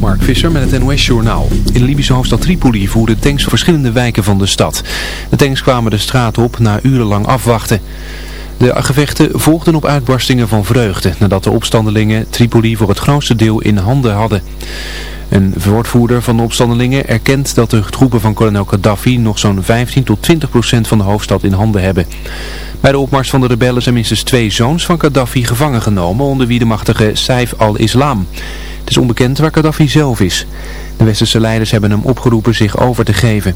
Mark Visser met het NOS-journaal. In de Libische hoofdstad Tripoli voerden tanks verschillende wijken van de stad. De tanks kwamen de straat op na urenlang afwachten. De gevechten volgden op uitbarstingen van vreugde nadat de opstandelingen Tripoli voor het grootste deel in handen hadden. Een woordvoerder van de opstandelingen erkent dat de troepen van kolonel Gaddafi nog zo'n 15 tot 20 procent van de hoofdstad in handen hebben. Bij de opmars van de rebellen zijn minstens twee zoons van Gaddafi gevangen genomen, onder wie de machtige Saif al-Islam. Het is onbekend waar Gaddafi zelf is. De westerse leiders hebben hem opgeroepen zich over te geven.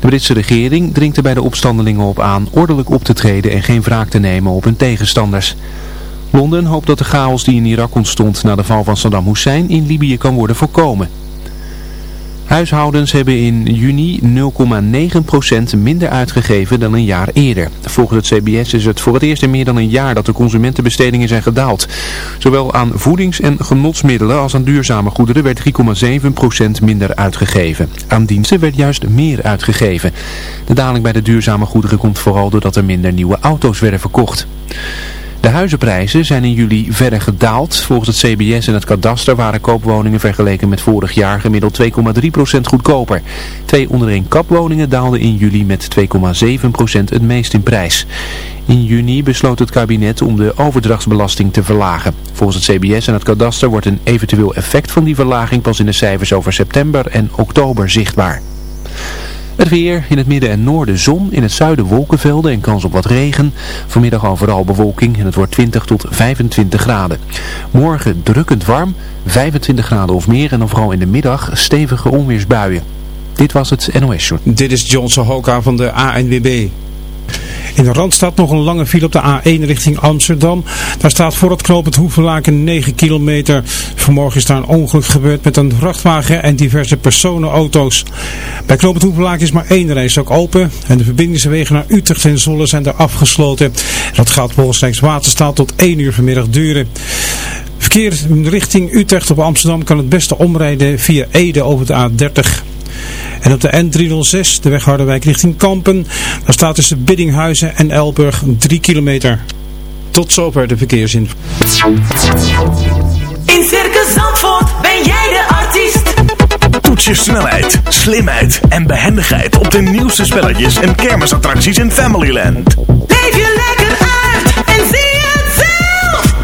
De Britse regering dringt er bij de opstandelingen op aan ordelijk op te treden en geen wraak te nemen op hun tegenstanders. Londen hoopt dat de chaos die in Irak ontstond na de val van Saddam Hussein in Libië kan worden voorkomen. Huishoudens hebben in juni 0,9% minder uitgegeven dan een jaar eerder. Volgens het CBS is het voor het eerst in meer dan een jaar dat de consumentenbestedingen zijn gedaald. Zowel aan voedings- en genotsmiddelen als aan duurzame goederen werd 3,7% minder uitgegeven. Aan diensten werd juist meer uitgegeven. De daling bij de duurzame goederen komt vooral doordat er minder nieuwe auto's werden verkocht. De huizenprijzen zijn in juli verder gedaald. Volgens het CBS en het kadaster waren koopwoningen vergeleken met vorig jaar gemiddeld 2,3% goedkoper. Twee ondereen kapwoningen daalden in juli met 2,7% het meest in prijs. In juni besloot het kabinet om de overdrachtsbelasting te verlagen. Volgens het CBS en het kadaster wordt een eventueel effect van die verlaging pas in de cijfers over september en oktober zichtbaar. Het weer, in het midden en noorden zon, in het zuiden wolkenvelden en kans op wat regen. Vanmiddag overal bewolking en het wordt 20 tot 25 graden. Morgen drukkend warm, 25 graden of meer en dan vooral in de middag stevige onweersbuien. Dit was het NOS Short. Dit is John Sohoka van de ANWB. In de Randstad nog een lange file op de A1 richting Amsterdam. Daar staat voor het knooppunt Hoevenlaken 9 kilometer. Vanmorgen is daar een ongeluk gebeurd met een vrachtwagen en diverse personenauto's. Bij knooppunt Hoevenlaken is maar één reis ook open. En de verbindingswegen naar Utrecht en Zolle zijn er afgesloten. Dat gaat volgens Rijkswaterstaat tot 1 uur vanmiddag duren. Verkeer richting Utrecht op Amsterdam kan het beste omrijden via Ede over de A30. En op de N306, de weg Harderwijk richting Kampen, daar staat tussen Biddinghuizen en Elburg 3 kilometer. Tot zover de verkeersin. In Circus Zandvoort ben jij de artiest. Toets je snelheid, slimheid en behendigheid op de nieuwste spelletjes en kermisattracties in Familyland. Leef je lekker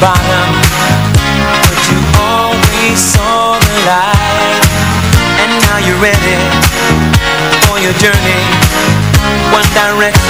bottom But you always saw the light. And now you're ready For your journey. One direction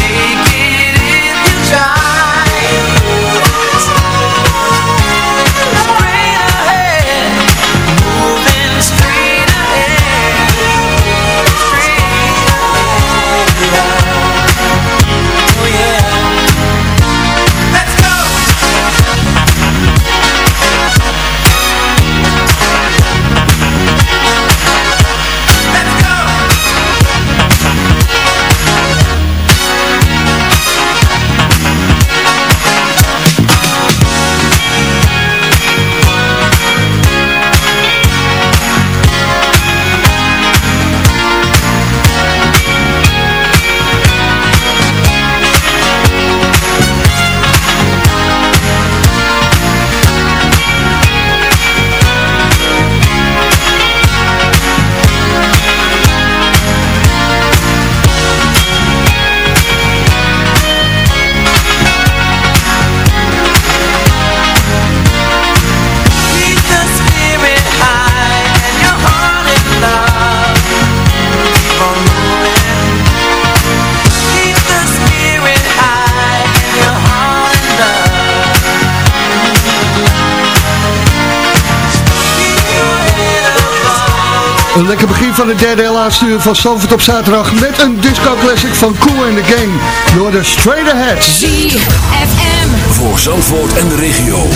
Een lekker begin van het derde en laatste uur van Salford op zaterdag met een disco classic van Cool and the Gang door de Straight Ahead. ZFM voor Zandvoort en de regio.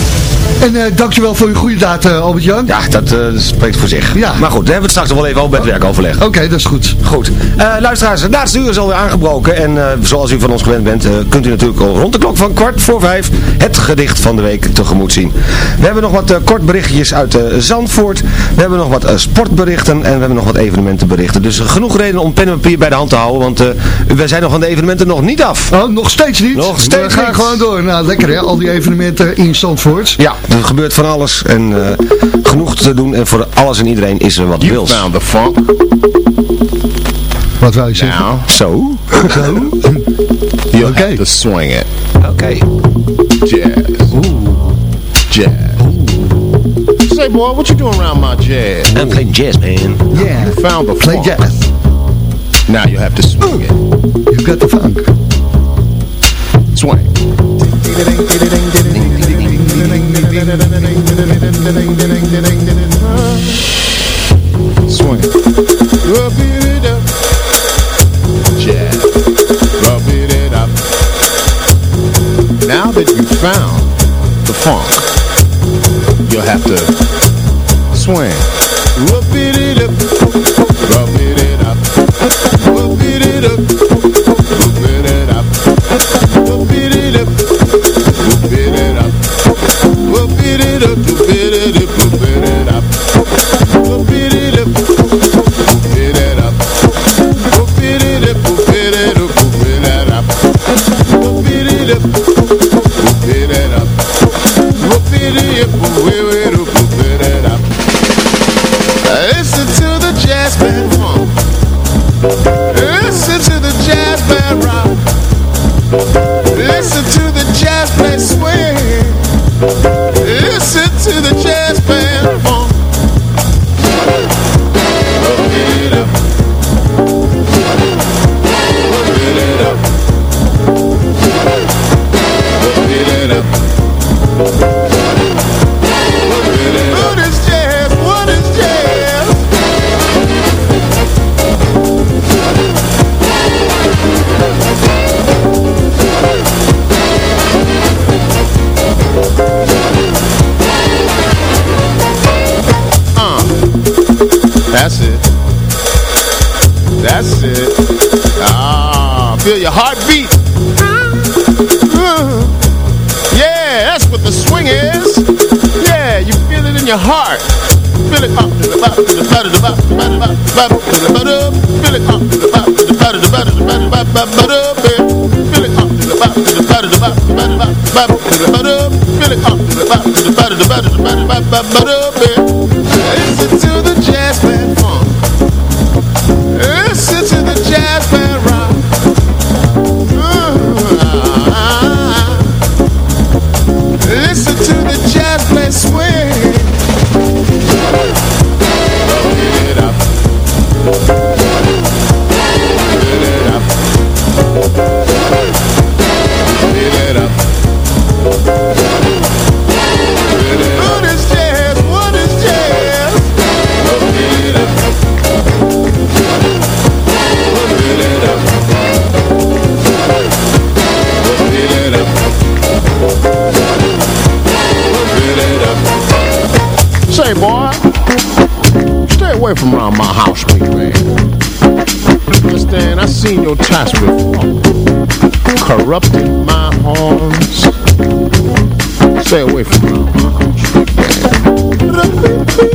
En uh, dankjewel voor je goede daad, eh, Albert-Jan. Ja, eh, dat spreekt voor zich. Ja. Maar goed, dan hebben we het straks nog wel even over het werk overleg. Oké, dat is goed. Goed. luisteraars, het laatste uur is alweer aangebroken. En zoals u van ons gewend bent, kunt u natuurlijk al rond de klok van kwart voor vijf het gedicht van de week tegemoet zien. We hebben nog wat kort berichtjes uit Zandvoort. We hebben nog wat sportberichten en we hebben nog wat evenementenberichten. Dus genoeg reden om pen en papier bij de hand te houden, want wij zijn nog van de evenementen nog niet af. Oh, nog steeds niet? Nog steeds We gaan gewoon door. Nou, lekker hè, al die evenementen in Zandvoort. Ja er gebeurt van alles en uh, genoeg te doen. En voor alles en iedereen is er wat you wils. Found the funk. Wat wou je zeggen? Nou, zo. Zo. You'll okay. to swing it. Oké. Okay. Jazz. Ooh. Jazz. Say, boy, what you doing around my jazz? I'm playing jazz, man. Yeah. You found the funk. Play jazz. Now you have to swing it. You've got the funk. Swing. Ding, ding, ding, Swing. Rub it up. Rub it up. Now that you found the funk, you'll have to swing. Bop, to the seen your tats before. Corrupted my horns. Stay away from my house,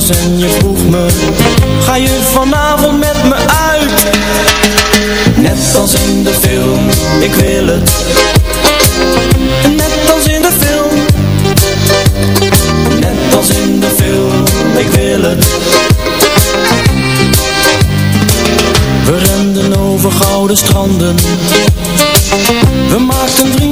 Schouders en je vroeg me Ga je vanavond met me uit? Net als in de film, ik wil het. Net als in de film Net als in de film, ik wil het. We renden over gouden stranden. We maakten vrienden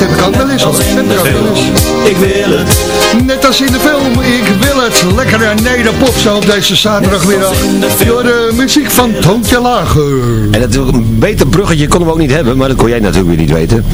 dat heb ik ook wel eens hoor. Dat heb ik ook wel eens. Ik wil het Net als in de film, ik wil het. Lekkere nederpop zo op deze zaterdagmiddag. Door de muziek van Toontje Lager. En natuurlijk een beter bruggetje konden we ook niet hebben, maar dat kon jij natuurlijk weer niet weten.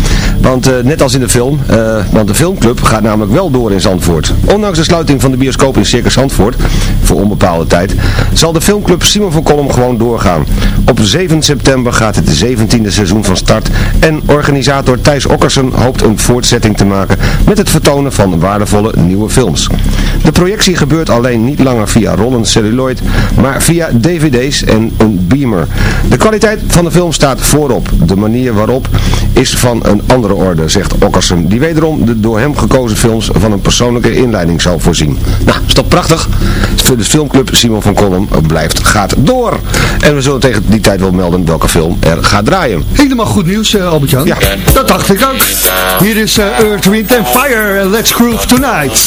Want eh, net als in de film, eh, want de filmclub gaat namelijk wel door in Zandvoort. Ondanks de sluiting van de bioscoop in Circus Zandvoort, voor onbepaalde tijd, zal de filmclub Simon van Kolm gewoon doorgaan. Op 7 september gaat het 17e seizoen van start en organisator Thijs Okkersen hoopt een voortzetting te maken met het vertonen van waardevolle nieuwe films. De projectie gebeurt alleen niet langer via rollend celluloid, maar via dvd's en een beamer. De kwaliteit van de film staat voorop. De manier waarop is van een andere orde, zegt Okkersen, die wederom de door hem gekozen films van een persoonlijke inleiding zal voorzien. Nou, is toch prachtig? De filmclub Simon van Kolm blijft, gaat door. En we zullen tegen die tijd wel melden welke film er gaat draaien. Helemaal goed nieuws, eh, Albert-Jan. Ja. Dat dacht ik ook. Hier is eh, Earth, Wind and Fire Let's Groove Tonight.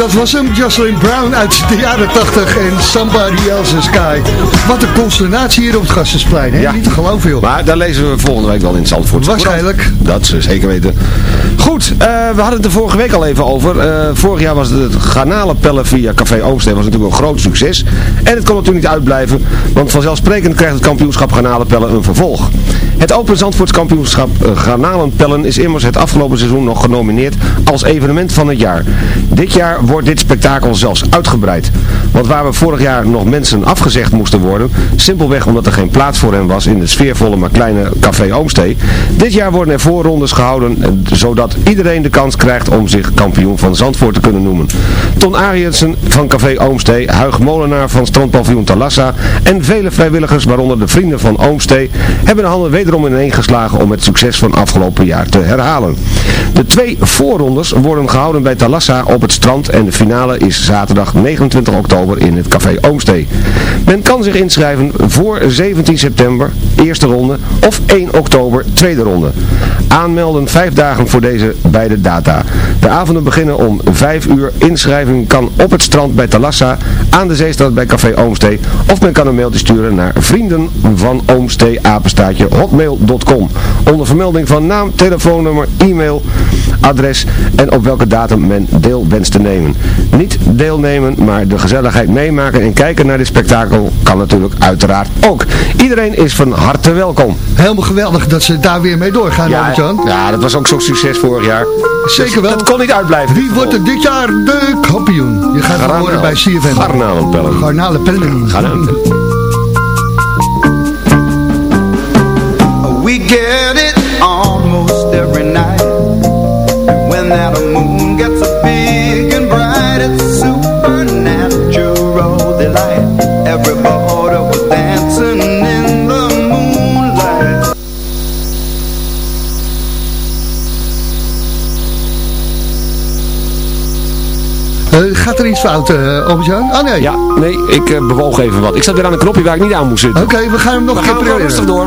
Dat was hem, Jocelyn Brown uit de jaren 80 en Somebody Else's Sky. Wat een consternatie hier op het Gassensplein, hè? Ja. Niet te geloven, joh. Maar daar lezen we volgende week wel in het Zandvoort. Waarschijnlijk. Dat ze zeker weten. Goed, eh, we hadden het er vorige week al even over. Eh, vorig jaar was het, het garnalenpellen via Café Oomsteen was natuurlijk een groot succes. En het kon natuurlijk niet uitblijven, want vanzelfsprekend krijgt het kampioenschap garnalenpellen een vervolg. Het Open Zandvoorts kampioenschap eh, garnalenpellen is immers het afgelopen seizoen nog genomineerd als evenement van het jaar. Dit jaar wordt dit spektakel zelfs uitgebreid. Want waar we vorig jaar nog mensen afgezegd moesten worden, simpelweg omdat er geen plaats voor hen was in het sfeervolle maar kleine Café Oomstee. Dit jaar worden er voorrondes gehouden, eh, zodat iedereen de kans krijgt om zich kampioen van Zandvoort te kunnen noemen. Ton Ariensen van Café Oomstee, Huig Molenaar van Strandpaviljoen Talassa en vele vrijwilligers, waaronder de vrienden van Oomstee, hebben de handen wederom ineen geslagen om het succes van afgelopen jaar te herhalen. De twee voorrondes worden gehouden bij Talassa op het strand en de finale is zaterdag 29 oktober in het Café Oomstee. Men kan zich inschrijven voor 17 september, eerste ronde, of 1 oktober, tweede ronde. Aanmelden 5 dagen voor deze beide data. De avonden beginnen om 5 uur. Inschrijving kan op het strand bij Talassa, aan de zeestraat bij Café Oomstee, of men kan een mailtje sturen naar vrienden van Oomstee, apenstaatje, hotmail.com. Onder vermelding van naam, telefoonnummer, e-mail, adres en op welke datum men deel wenst te nemen. Niet deelnemen, maar de gezelligheid meemaken en kijken naar dit spektakel kan natuurlijk uiteraard ook. Iedereen is van harte welkom. Helemaal geweldig dat ze daar weer mee doorgaan, Ja, Albert-Jan. ja, dat was ook zo'n succes vorig jaar. Zeker wel. Dat kon niet uitblijven. Wie wordt er dit jaar de kampioen? Je gaat het Garnalen. horen bij CFM. Garnalenpellen. Garnalenpellen. We get it er iets fout, eh Albert-Jan? Oh nee. Ja, nee, ik eh, bewoog even wat. Ik zat weer aan een knopje waar ik niet aan moest zitten. Oké, we gaan hem nog Dan een keer we proberen. rustig door.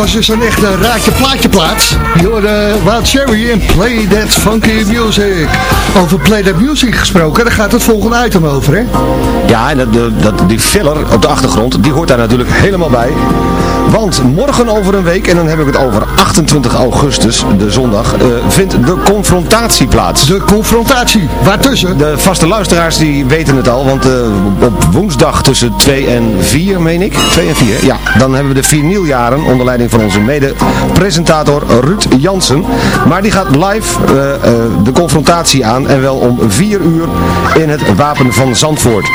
Was dus een echte raadje plaatje plaats. Je hoorde Wild Cherry en Play That Funky Music. Over Play That Music gesproken, daar gaat het volgende item over, hè? Ja, en dat, dat, die filler op de achtergrond, die hoort daar natuurlijk helemaal bij. Want morgen over een week, en dan heb ik het over 28 augustus, de zondag, eh, vindt de confrontatie plaats. De confrontatie, waartussen? De vaste luisteraars die weten het al, want eh, op woensdag tussen 2 en 4, meen ik, 2 en 4, ja, dan hebben we de vinyljaren onder leiding van onze mede-presentator Ruud Jansen. Maar die gaat live eh, de confrontatie aan en wel om 4 uur in het Wapen van Zandvoort.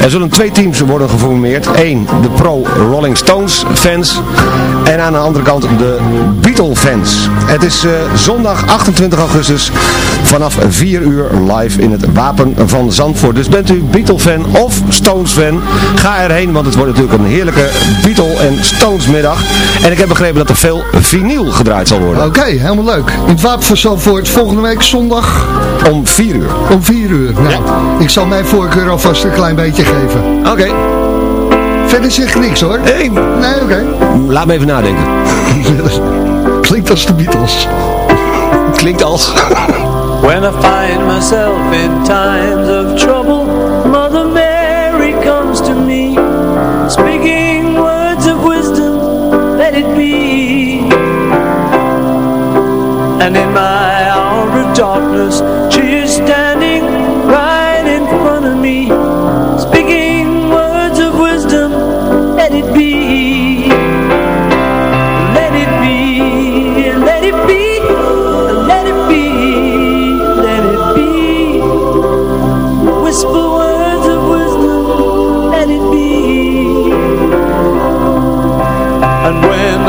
Er zullen twee teams worden geformeerd. Eén, de pro Rolling Stones fans en aan de andere kant de Beatle fans. Het is eh, zondag 28 augustus vanaf 4 uur live in het Wapen van Zandvoort. Dus bent u Beatle fan of Stones fan, ga erheen, want het wordt natuurlijk een heerlijke Beatle en Stones middag. En ik heb begrepen dat er veel vinyl gedraaid zal worden. Oké, helemaal leuk. In het Wapen van Zandvoort volgende week zondag Om 4 uur. om 4 uur. Nou, ik zal mijn voorkeur alvast een klein beetje geven. Oké. Verder zeg ik niks hoor. Hey, Nee, oké. laat me even nadenken. Klinkt als de Beatles. Klinkt als... When I find myself in times of trouble, Mother Mary comes to me, speaking words of wisdom, let it be. And in my hour of darkness, she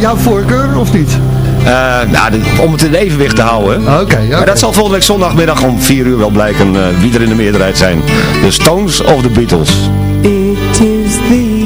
jouw voorkeur of niet? nou, de- om het in evenwicht te houden. Oké. Maar dat zal volgende week zondagmiddag om 4 uur wel blijken eh, wie er in de meerderheid zijn. De Stones of the Beatles. It is the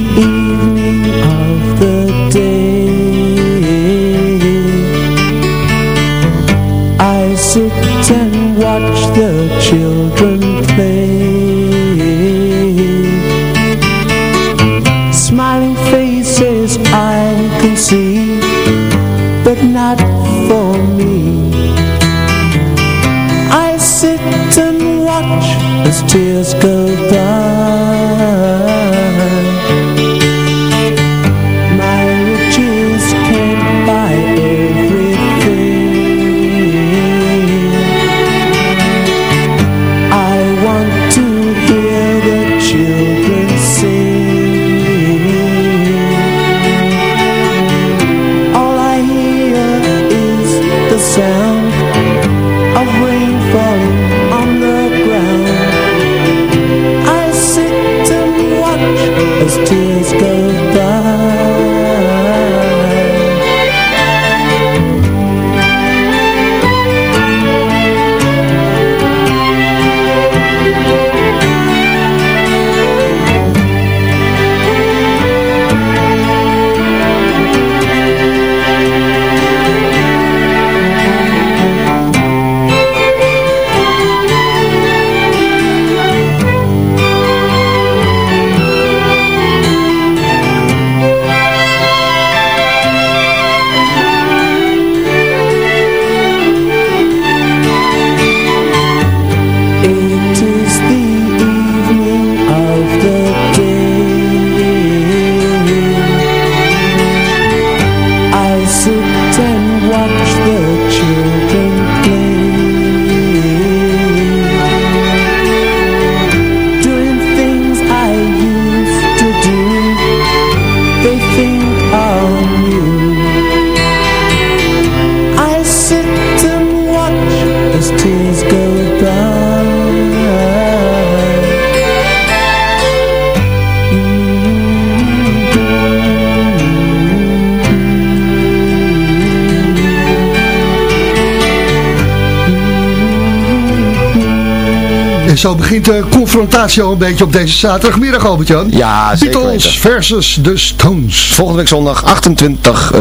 zo begint de confrontatie al een beetje op deze zaterdagmiddag, Albert-Jan. Ja, zeker Beatles weten. versus de Stones. Volgende week zondag 28, eh,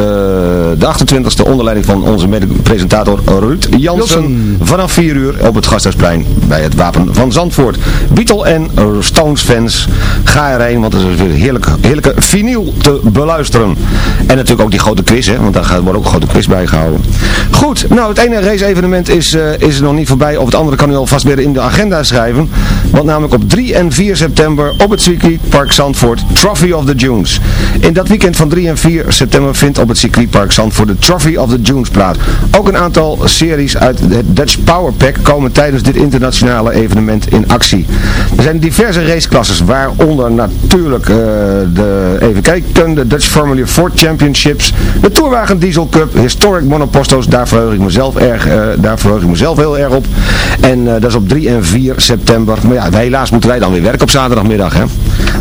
de 28e onder leiding van onze mede-presentator Ruud Jansen. Vanaf 4 uur op het Gasthuisplein bij het Wapen van Zandvoort. Beatle en Stones fans, ga erheen, want er is weer heerlijk, heerlijke vinyl te beluisteren. En natuurlijk ook die grote quiz, hè, want daar wordt ook een grote quiz bij gehouden. Goed, nou het ene race evenement is, eh, is nog niet voorbij, of het andere kan u alvast weer in de agenda schrijven. Want namelijk op 3 en 4 september op het circuitpark Zandvoort Trophy of the Dunes. In dat weekend van 3 en 4 september vindt op het circuitpark Zandvoort de Trophy of the Dunes plaats. Ook een aantal series uit het Dutch Power Pack komen tijdens dit internationale evenement in actie. Er zijn diverse raceklasses, waaronder natuurlijk eh, de, even kijken, de Dutch Formula 4 Championships, de Tourwagen Diesel Cup, Historic Monoposto's, daar verheug ik mezelf, erg, eh, daar verheug ik mezelf heel erg op. En eh, dat is op 3 en 4 september. Maar ja, helaas moeten wij dan weer werken op zaterdagmiddag. Hè?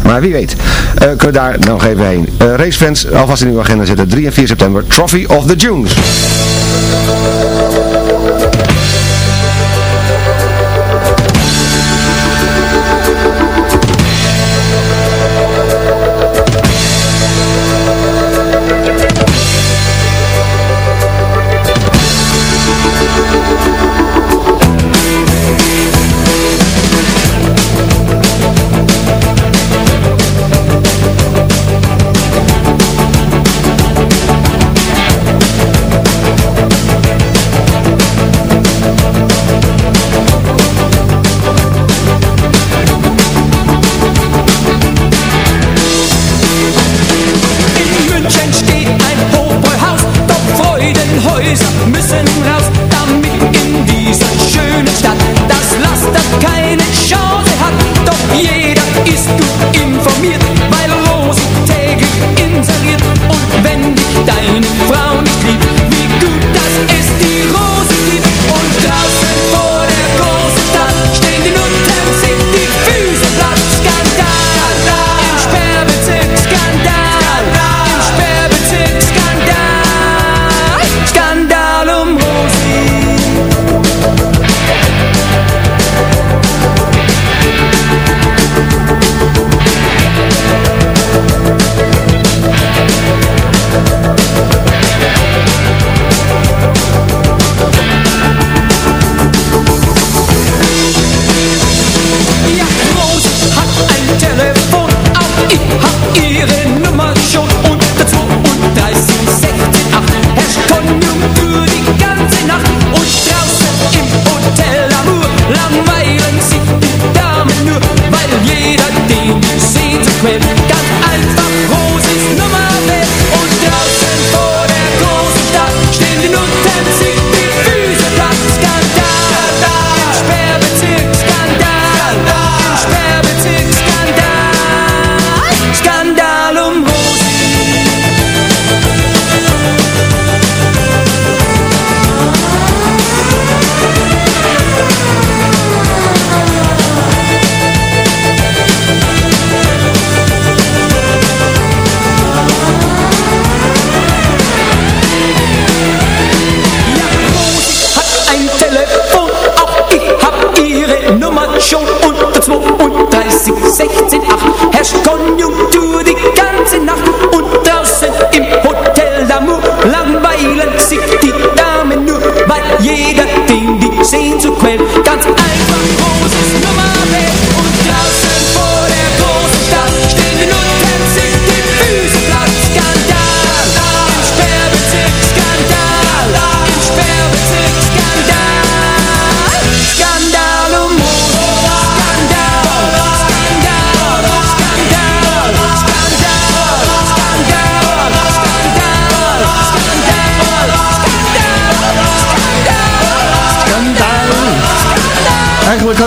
Maar wie weet, eh, kunnen we daar nog even heen. Eh, racefans, alvast in uw agenda zetten. 3 en 4 september, Trophy of the Dunes.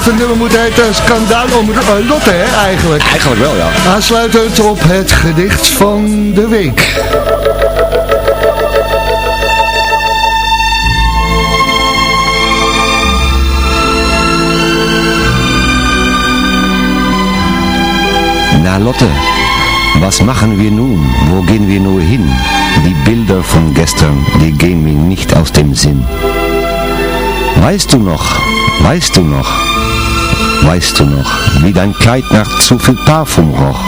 Had het nummer moeten heten Skandaal om eh, Lotte, hè, eigenlijk. Eigenlijk wel, ja. Aansluitend op het gedicht van de week. Na Lotte, was machen wir nun? Wo gehen wir nur hin? Die Bilder von gestern, die gehen mir nicht aus dem Sinn. Weißt du noch, weißt du noch, weißt du noch, wie dein Kleid nach zu viel Parfum roch?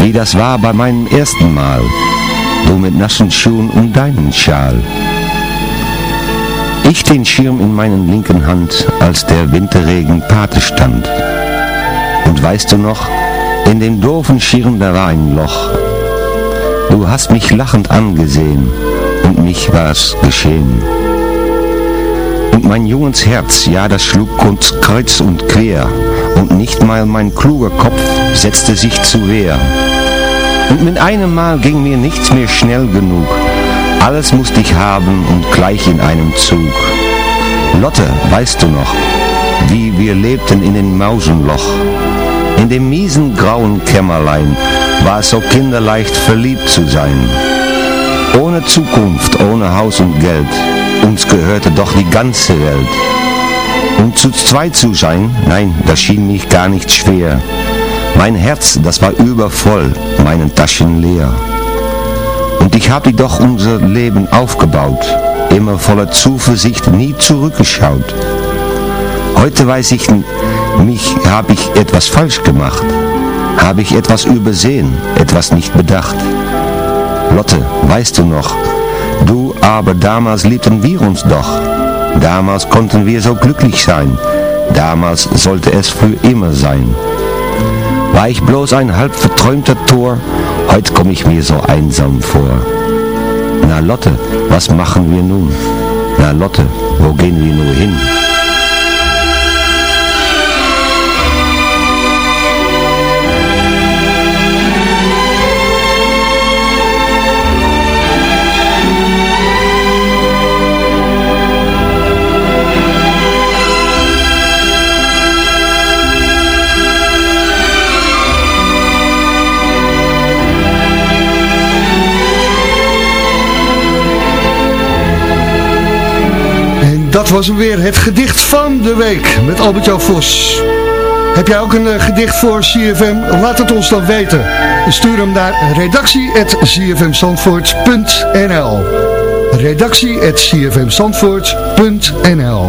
Wie das war bei meinem ersten Mal, du mit nassen Schuhen und deinen Schal. Ich den Schirm in meinen linken Hand, als der Winterregen Pate stand. Und weißt du noch, in dem doofen Schirm da war ein Loch. Du hast mich lachend angesehen und mich war's geschehen. Und mein junges Herz, ja, das schlug kreuz und quer und nicht mal mein kluger Kopf setzte sich zu Wehr. Und mit einem Mal ging mir nichts mehr schnell genug. Alles musste ich haben und gleich in einem Zug. Lotte, weißt du noch, wie wir lebten in dem Mausenloch? In dem miesen grauen Kämmerlein war es so kinderleicht verliebt zu sein. Ohne Zukunft, ohne Haus und Geld, uns gehörte doch die ganze Welt. Und zu zweit zu sein, nein, das schien mich gar nicht schwer. Mein Herz, das war übervoll, meine Taschen leer. Und ich hab die doch unser Leben aufgebaut, immer voller Zuversicht, nie zurückgeschaut. Heute weiß ich, mich habe ich etwas falsch gemacht, habe ich etwas übersehen, etwas nicht bedacht. Lotte, weißt du noch, du aber damals liebten wir uns doch. Damals konnten wir so glücklich sein, damals sollte es für immer sein. War ich bloß ein halb verträumter Tor, heute komm ich mir so einsam vor. Na Lotte, was machen wir nun? Na Lotte, wo gehen wir nur hin? Dat was weer, het gedicht van de week met Albert-Jan Vos. Heb jij ook een eh, gedicht voor CFM? Laat het ons dan weten. Stuur hem naar redactie.cfmzandvoort.nl redactie.cfmzandvoort.nl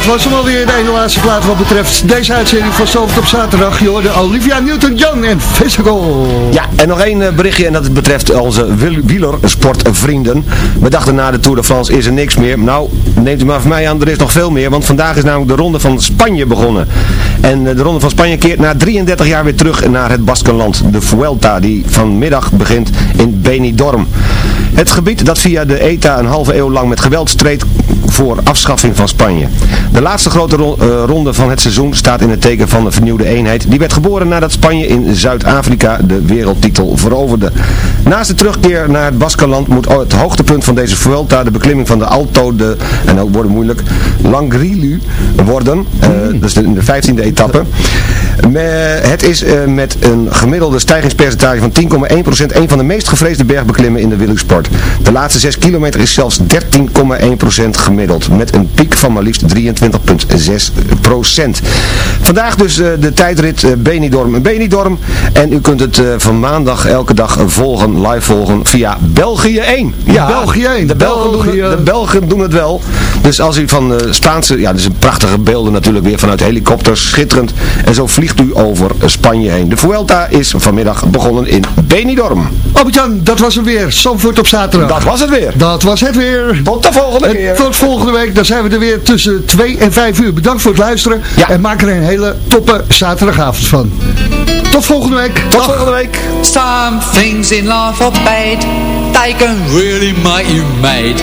Dat was hem alweer de ene laatste plaat wat betreft deze uitzending van Zalvert op zaterdag. Je hoorde Olivia Newton-John en Physical. Ja, en nog één eh, berichtje en dat betreft onze wiel- wielersportvrienden. We dachten na de Tour de France is er niks meer. Nou, neemt u maar van mij aan, er is nog veel meer. Want vandaag is namelijk de Ronde van Spanje begonnen. En eh, de Ronde van Spanje keert na 33 jaar weer terug naar het Baskenland. De Vuelta, die vanmiddag begint in Benidorm. Het gebied dat via de ETA een halve eeuw lang met geweld streed voor afschaffing van Spanje. De laatste grote ro- eh, ronde van het seizoen staat in het teken van de vernieuwde eenheid. Die werd geboren nadat Spanje in Zuid-Afrika de wereldtitel veroverde. Naast de terugkeer naar het Baskenland moet het hoogtepunt van deze Vuelta de beklimming van de Alto de, en ook worden moeilijk, Langrilu worden. Dat is de, de 15e etappe. Me- Het is eh, met een gemiddelde stijgingspercentage van 10,1% een van de meest gevreesde bergbeklimmen in de De laatste 6 kilometer is zelfs 13,1% gemiddeld. Met een piek van maar liefst 23,6%. Vandaag dus eh, de tijdrit eh, Benidorm Benidorm. En u kunt het eh, van maandag elke dag volgen, live volgen via België 1. Ja, België 1. De Belgen, doen het, België. de Belgen doen het wel. Dus als u van uh, Spaanse, ja, dus een prachtige beelden natuurlijk weer vanuit helikopters, schitterend. En zo vliegt u over Spanje heen. De Vuelta is vanmiddag begonnen in Benidorm. Albert-Jan, dat was hem weer. Zandvoort op zaterdag. Dat was het weer. Dat was het weer. Tot de volgende en keer. Tot volgende week. Dan zijn we er weer tussen 2 en 5 uur. Bedankt voor het luisteren. Ja. En maak er een hele toppe zaterdagavond van. Tot volgende week. Tot volgende week. Some things in life are bad. They can really make you mad.